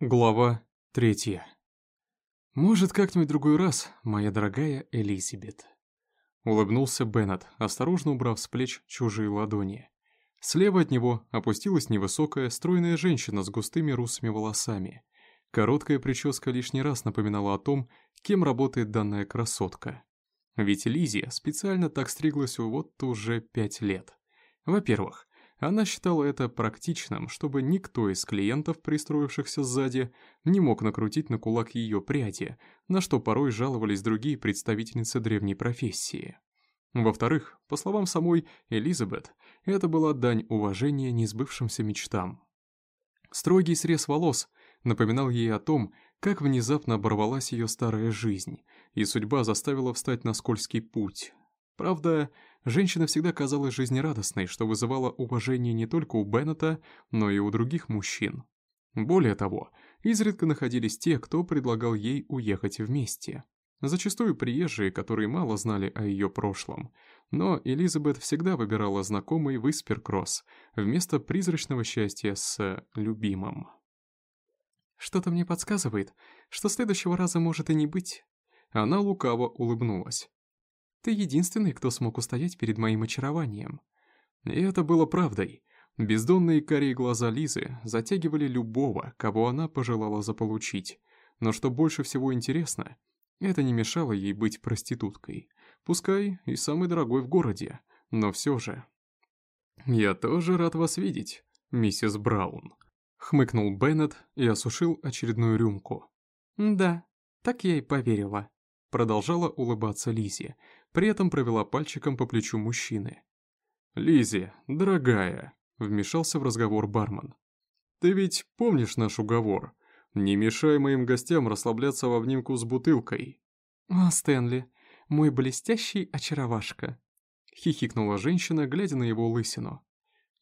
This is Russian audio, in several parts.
Глава третья. «Может, как-нибудь другой раз, моя дорогая Элизабет». Улыбнулся Беннет, осторожно убрав с плеч чужие ладони. Слева от него опустилась невысокая, стройная женщина с густыми русыми волосами. Короткая прическа лишний раз напоминала о том, кем работает данная красотка. Ведь Лизия специально так стриглась вот уже пять лет. Во-первых, она считала это практичным, чтобы никто из клиентов, пристроившихся сзади, не мог накрутить на кулак ее пряди, на что порой жаловались другие представительницы древней профессии. Во-вторых, по словам самой Элизабет, это была дань уважения несбывшимся мечтам. Строгий срез волос напоминал ей о том, как внезапно оборвалась ее старая жизнь, и судьба заставила встать на скользкий путь. Правда, Женщина всегда казалась жизнерадостной, что вызывало уважение не только у Беннета, но и у других мужчин. Более того, изредка находились те, кто предлагал ей уехать вместе. Зачастую приезжие, которые мало знали о ее прошлом. Но Элизабет всегда выбирала знакомый Висперкросс вместо призрачного счастья с любимым. «Что-то мне подсказывает, что следующего раза может и не быть». Она лукаво улыбнулась. Ты единственный, кто смог устоять перед моим очарованием». И это было правдой. Бездонные карие глаза Лизы затягивали любого, кого она пожелала заполучить. Но что больше всего интересно, это не мешало ей быть проституткой. Пускай и самой дорогой в городе, но все же. «Я тоже рад вас видеть, миссис Браун», — хмыкнул Беннет и осушил очередную рюмку. «Да, так я и поверила», — продолжала улыбаться Лизи, при этом провела пальчиком по плечу мужчины. «Лиззи, дорогая», — вмешался в разговор бармен. «Ты ведь помнишь наш уговор? Не мешай моим гостям расслабляться в обнимку с бутылкой». «О, Стэнли, мой блестящий очаровашка», — хихикнула женщина, глядя на его лысину.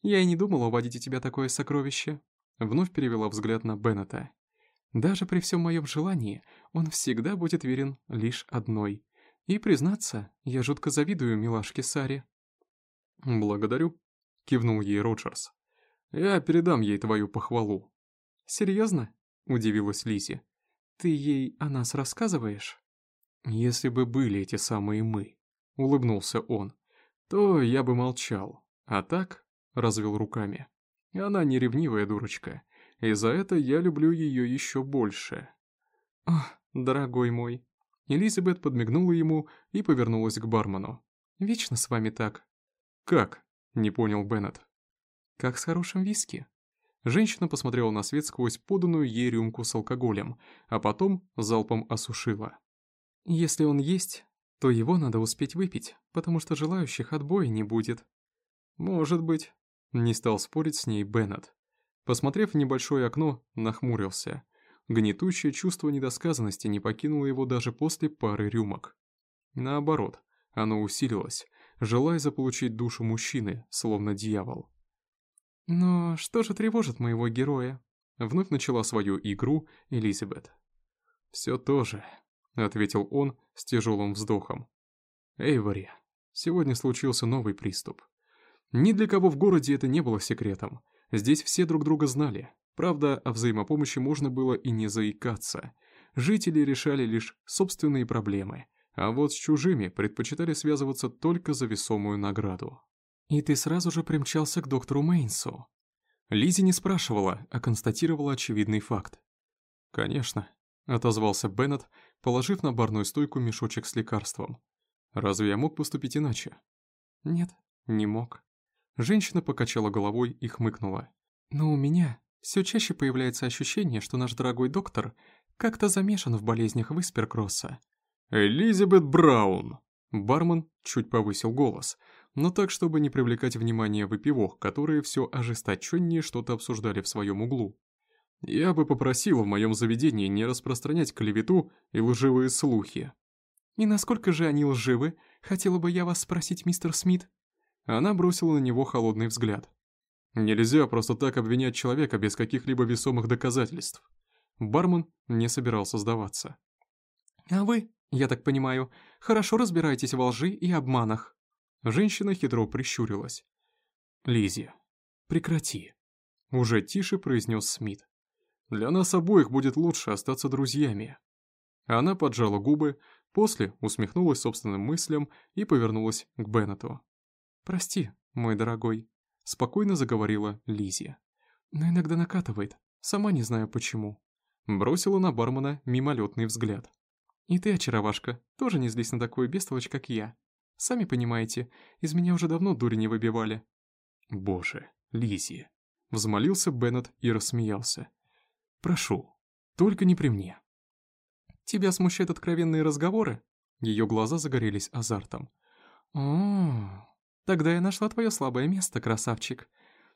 «Я и не думала уводить у тебя такое сокровище», — вновь перевела взгляд на Беннета. «Даже при всем моем желании он всегда будет верен лишь одной и, признаться, я жутко завидую милашке Саре. «Благодарю», — кивнул ей Роджерс. «Я передам ей твою похвалу». «Серьезно?» — удивилась Лизи. «Ты ей о нас рассказываешь?» «Если бы были эти самые мы», — улыбнулся он, — «то я бы молчал. А так?» — развел руками. «Она не ревнивая дурочка, и за это я люблю ее еще больше». «Ох, дорогой мой», Элизабет подмигнула ему и повернулась к бармену. «Вечно с вами так». «Как?» — не понял Беннет. «Как с хорошим виски». Женщина посмотрела на свет сквозь поданную ей рюмку с алкоголем, а потом залпом осушила. «Если он есть, то его надо успеть выпить, потому что желающих отбоя не будет». «Может быть», — не стал спорить с ней Беннет. Посмотрев в небольшое окно, нахмурился — Гнетущее чувство недосказанности не покинуло его даже после пары рюмок. Наоборот, оно усилилось, желая заполучить душу мужчины, словно дьявол. «Но что же тревожит моего героя?» Вновь начала свою игру Элизабет. «Все то же», — ответил он с тяжелым вздохом. «Эйвори, сегодня случился новый приступ. Ни для кого в городе это не было секретом. Здесь все друг друга знали. Правда, о взаимопомощи можно было и не заикаться. Жители решали лишь собственные проблемы, а вот с чужими предпочитали связываться только за весомую награду. «И ты сразу же примчался к доктору Мейнсу?» Лизи не спрашивала, а констатировала очевидный факт. «Конечно», — отозвался Беннет, положив на барную стойку мешочек с лекарством. «Разве я мог поступить иначе?» «Нет, не мог». Женщина покачала головой и хмыкнула. «Но у меня все чаще появляется ощущение, что наш дорогой доктор как-то замешан в болезнях Висперкросса. «Элизабет Браун!» Бармен чуть повысил голос, но так, чтобы не привлекать внимание выпивок, которые все ожесточеннее что-то обсуждали в своем углу. «Я бы попросил в моем заведении не распространять клевету и лживые слухи». «И насколько же они лживы? Хотела бы я вас спросить, мистер Смит?» Она бросила на него холодный взгляд. Нельзя просто так обвинять человека без каких-либо весомых доказательств. Бармен не собирался сдаваться. «А вы, я так понимаю, хорошо разбираетесь во лжи и обманах». Женщина хитро прищурилась. Лизия, прекрати», — уже тише произнес Смит. Для нас обоих будет лучше остаться друзьями». Она поджала губы, после усмехнулась собственным мыслям и повернулась к Беннету. «Прости, мой дорогой», — спокойно заговорила Лизия. «Но иногда накатывает, сама не знаю почему». Бросила на бармена мимолетный взгляд. «И ты, очаровашка, тоже не злись на такую бестолочь, как я. Сами понимаете, из меня уже давно дури не выбивали». «Боже, Лизия!» — взмолился Беннет и рассмеялся. «Прошу, только не при мне». «Тебя смущают откровенные разговоры?» Ее глаза загорелись азартом. «О, тогда я нашла твое слабое место, красавчик.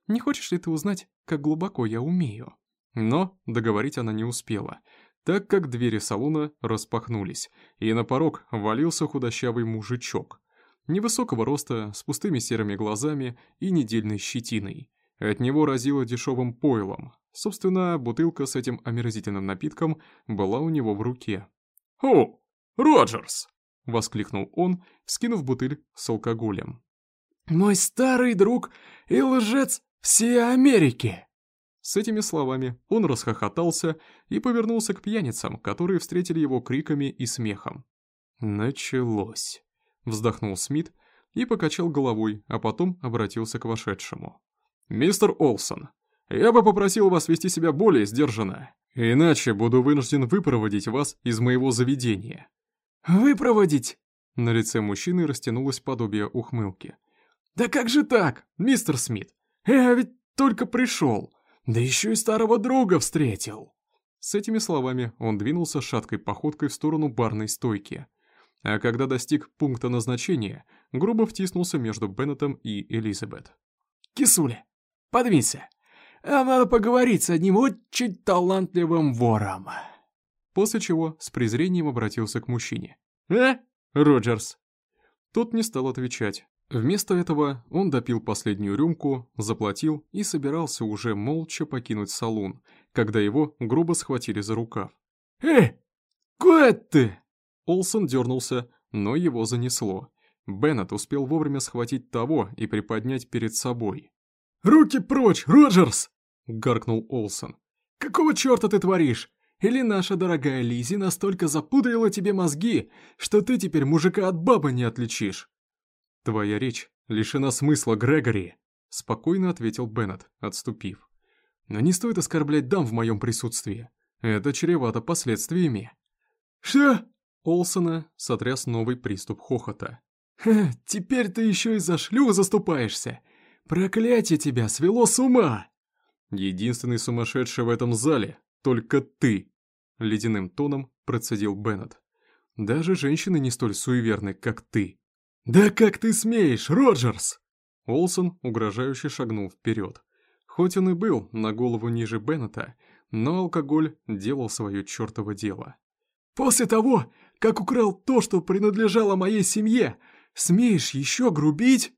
Не хочешь ли ты узнать, как глубоко я умею?» Но договорить она не успела, так как двери салона распахнулись, и на порог валился худощавый мужичок. Невысокого роста, с пустыми серыми глазами и недельной щетиной. От него разило дешевым пойлом. Собственно, бутылка с этим омерзительным напитком была у него в руке. «О, Роджерс!» — воскликнул он, скинув бутыль с алкоголем. «Мой старый друг и лжец всей Америки!» С этими словами он расхохотался и повернулся к пьяницам, которые встретили его криками и смехом. «Началось», — вздохнул Смит и покачал головой, а потом обратился к вошедшему. «Мистер Олсон, я бы попросил вас вести себя более сдержанно, иначе буду вынужден выпроводить вас из моего заведения». «Выпроводить?» На лице мужчины растянулось подобие ухмылки. «Да как же так, мистер Смит? Я ведь только пришел. Да еще и старого друга встретил!» С этими словами он двинулся шаткой походкой в сторону барной стойки. А когда достиг пункта назначения, грубо втиснулся между Беннетом и Элизабет. «Кисуля, подвинься! Нам надо поговорить с одним очень талантливым вором!» После чего с презрением обратился к мужчине. «Э, Роджерс!» Тот не стал отвечать, Вместо этого он допил последнюю рюмку, заплатил и собирался уже молча покинуть салон, когда его грубо схватили за рукав. «Эй, куда ты?» Олсон дернулся, но его занесло. Беннет успел вовремя схватить того и приподнять перед собой. «Руки прочь, Роджерс!» — гаркнул Олсон. «Какого черта ты творишь? Или наша дорогая Лизи настолько запудрила тебе мозги, что ты теперь мужика от бабы не отличишь?» «Твоя речь лишена смысла, Грегори», — спокойно ответил Беннет, отступив. «Но не стоит оскорблять дам в моем присутствии. Это чревато последствиями». «Что?» Олсона сотряс новый приступ хохота. «Ха, теперь ты еще и за шлюх заступаешься! Проклятие тебя свело с ума!» «Единственный сумасшедший в этом зале — только ты!» Ледяным тоном процедил Беннет. «Даже женщины не столь суеверны, как ты!» «Да как ты смеешь, Роджерс!» Олсон угрожающе шагнул вперед. Хоть он и был на голову ниже Беннета, но алкоголь делал свое чертово дело. «После того, как украл то, что принадлежало моей семье, смеешь еще грубить?»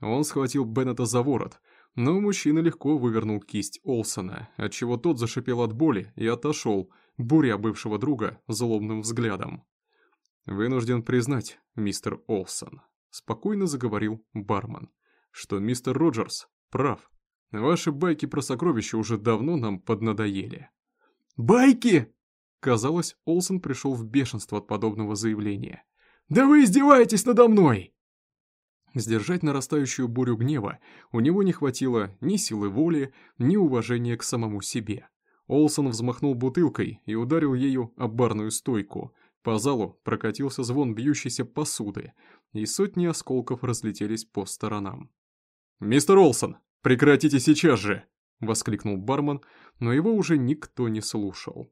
Он схватил Беннета за ворот, но мужчина легко вывернул кисть Олсона, отчего тот зашипел от боли и отошел, буря бывшего друга злобным взглядом. «Вынужден признать, мистер Олсон», — спокойно заговорил бармен, «что мистер Роджерс прав. Ваши байки про сокровища уже давно нам поднадоели». «Байки?» Казалось, Олсон пришел в бешенство от подобного заявления. «Да вы издеваетесь надо мной!» Сдержать нарастающую бурю гнева у него не хватило ни силы воли, ни уважения к самому себе. Олсон взмахнул бутылкой и ударил ею об барную стойку, по залу прокатился звон бьющейся посуды, и сотни осколков разлетелись по сторонам. «Мистер Олсон, прекратите сейчас же!» — воскликнул бармен, но его уже никто не слушал.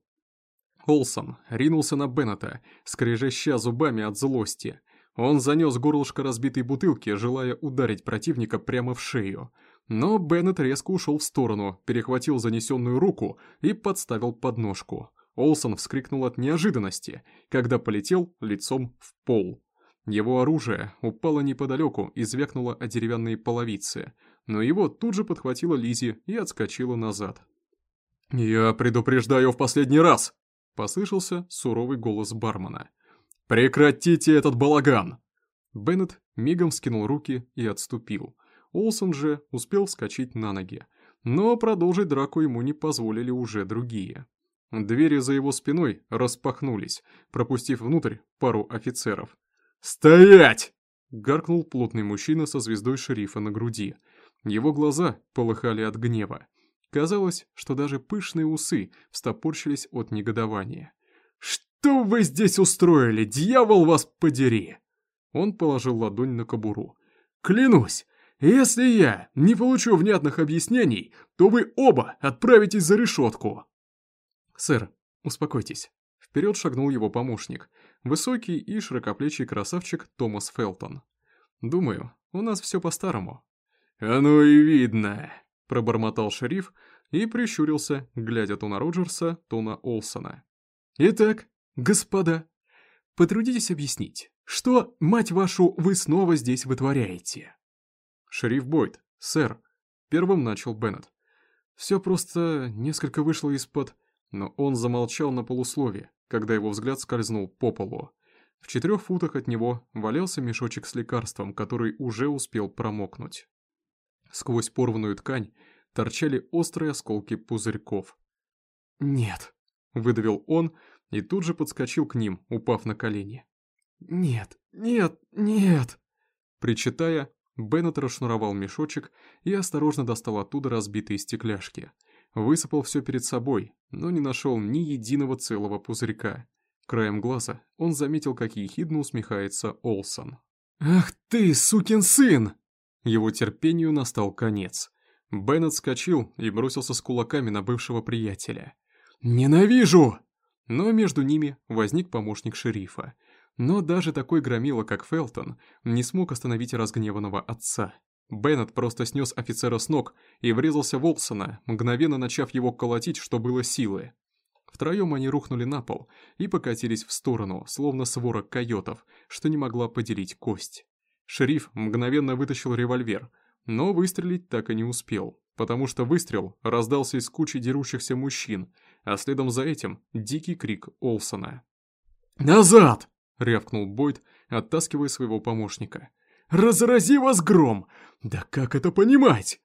Олсон ринулся на Беннета, скрежеща зубами от злости. Он занес горлышко разбитой бутылки, желая ударить противника прямо в шею. Но Беннет резко ушел в сторону, перехватил занесенную руку и подставил подножку. Олсон вскрикнул от неожиданности, когда полетел лицом в пол. Его оружие упало неподалеку и звякнуло о деревянные половицы, но его тут же подхватила Лизи и отскочила назад. «Я предупреждаю в последний раз!» — послышался суровый голос бармена. «Прекратите этот балаган!» Беннет мигом скинул руки и отступил. Олсон же успел вскочить на ноги. но продолжить драку ему не позволили уже другие. Двери за его спиной распахнулись, пропустив внутрь пару офицеров. «Стоять!» — гаркнул плотный мужчина со звездой шерифа на груди. Его глаза полыхали от гнева. Казалось, что даже пышные усы встопорщились от негодования. «Что вы здесь устроили, дьявол вас подери!» Он положил ладонь на кобуру. «Клянусь, если я не получу внятных объяснений, то вы оба отправитесь за решетку!» «Сэр, успокойтесь». Вперед шагнул его помощник, высокий и широкоплечий красавчик Томас Фелтон. «Думаю, у нас все по-старому». «Оно и видно», — пробормотал шериф и прищурился, глядя то на Роджерса, то на Олсона. «Итак, господа, потрудитесь объяснить, что, мать вашу, вы снова здесь вытворяете?» «Шериф Бойд, сэр», — первым начал Беннет. «Все просто несколько вышло из-под...» Но он замолчал на полуслове, когда его взгляд скользнул по полу. В четырех футах от него валялся мешочек с лекарством, который уже успел промокнуть. Сквозь порванную ткань торчали острые осколки пузырьков. «Нет», — выдавил он и тут же подскочил к ним, упав на колени. «Нет, нет, нет!» Причитая, Беннет расшнуровал мешочек и осторожно достал оттуда разбитые стекляшки. Высыпал все перед собой, но не нашел ни единого целого пузырька. Краем глаза он заметил, как ехидно усмехается Олсон. «Ах ты, сукин сын!» Его терпению настал конец. Беннет скочил и бросился с кулаками на бывшего приятеля. «Ненавижу!» Но между ними возник помощник шерифа. Но даже такой громила, как Фелтон, не смог остановить разгневанного отца. Беннет просто снес офицера с ног и врезался в Олсона, мгновенно начав его колотить, что было силы. Втроем они рухнули на пол и покатились в сторону, словно свора койотов, что не могла поделить кость. Шериф мгновенно вытащил револьвер, но выстрелить так и не успел, потому что выстрел раздался из кучи дерущихся мужчин, а следом за этим дикий крик Олсона. «Назад!» — рявкнул Бойд, оттаскивая своего помощника. «Разрази вас гром! Да как это понимать?»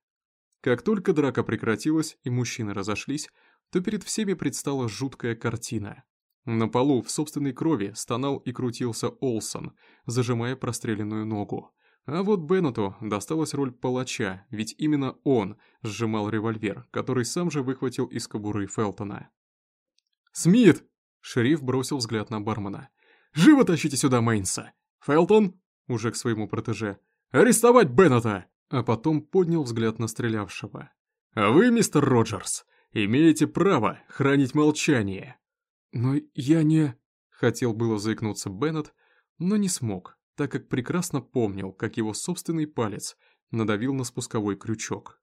Как только драка прекратилась и мужчины разошлись, то перед всеми предстала жуткая картина. На полу в собственной крови стонал и крутился Олсон, зажимая простреленную ногу. А вот Беннету досталась роль палача, ведь именно он сжимал револьвер, который сам же выхватил из кобуры Фелтона. «Смит!» — шериф бросил взгляд на бармена. «Живо тащите сюда Мейнса! Фелтон!» — уже к своему протеже. «Арестовать Беннета!» А потом поднял взгляд на стрелявшего. «А вы, мистер Роджерс, имеете право хранить молчание!» «Но я не...» — хотел было заикнуться Беннет, но не смог, так как прекрасно помнил, как его собственный палец надавил на спусковой крючок.